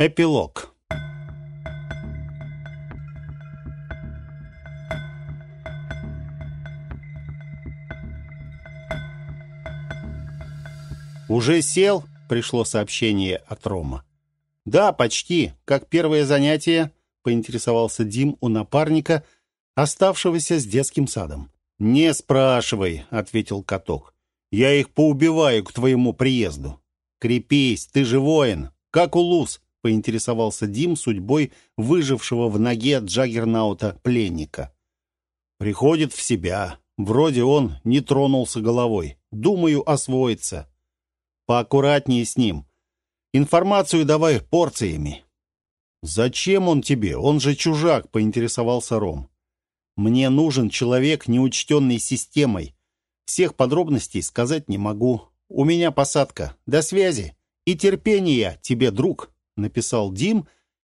Эпилог «Уже сел?» — пришло сообщение от Рома. «Да, почти. Как первое занятие?» — поинтересовался Дим у напарника, оставшегося с детским садом. «Не спрашивай», — ответил каток. «Я их поубиваю к твоему приезду». «Крепись, ты же воин. Как улус?» — поинтересовался Дим судьбой выжившего в ноге Джаггернаута пленника. «Приходит в себя. Вроде он не тронулся головой. Думаю, освоится. Поаккуратнее с ним. Информацию давай порциями». «Зачем он тебе? Он же чужак», — поинтересовался Ром. «Мне нужен человек, неучтенный системой. Всех подробностей сказать не могу. У меня посадка. До связи. И терпения тебе, друг», — написал Дим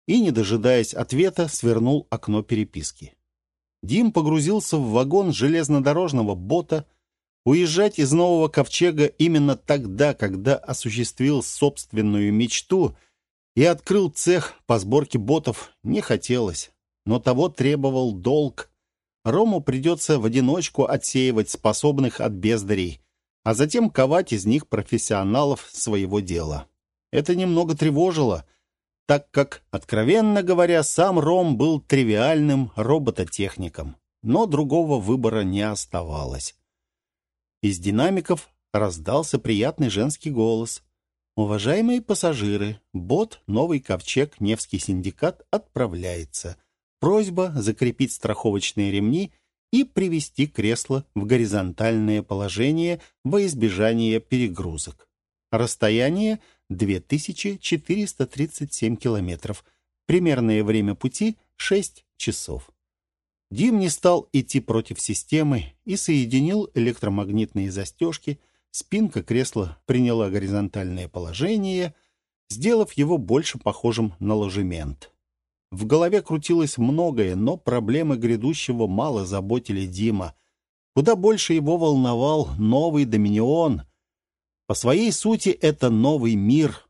и, не дожидаясь ответа, свернул окно переписки. Дим погрузился в вагон железнодорожного бота, Уезжать из нового ковчега именно тогда, когда осуществил собственную мечту и открыл цех по сборке ботов, не хотелось. Но того требовал долг. Рому придется в одиночку отсеивать способных от бездарей, а затем ковать из них профессионалов своего дела. Это немного тревожило, так как, откровенно говоря, сам Ром был тривиальным робототехником. Но другого выбора не оставалось. Из динамиков раздался приятный женский голос. «Уважаемые пассажиры, бот «Новый ковчег» Невский синдикат отправляется. Просьба закрепить страховочные ремни и привести кресло в горизонтальное положение во избежание перегрузок. Расстояние 2437 километров. Примерное время пути 6 часов. Дим не стал идти против системы и соединил электромагнитные застежки. Спинка кресла приняла горизонтальное положение, сделав его больше похожим на ложемент. В голове крутилось многое, но проблемы грядущего мало заботили Дима. Куда больше его волновал новый Доминион. По своей сути, это новый мир.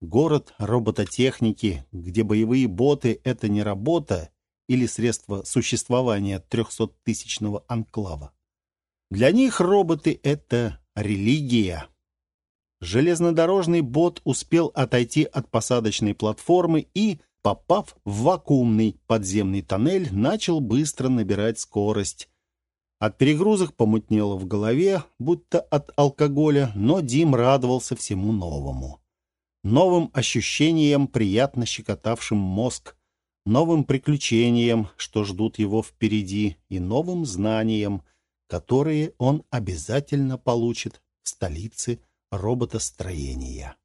Город робототехники, где боевые боты — это не работа, или средство существования трехсоттысячного анклава. Для них роботы — это религия. Железнодорожный бот успел отойти от посадочной платформы и, попав в вакуумный подземный тоннель, начал быстро набирать скорость. От перегрузок помутнело в голове, будто от алкоголя, но Дим радовался всему новому. Новым ощущениям, приятно щекотавшим мозг, новым приключениям, что ждут его впереди, и новым знаниям, которые он обязательно получит в столице роботостроения.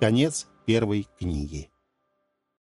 Конец первой книги.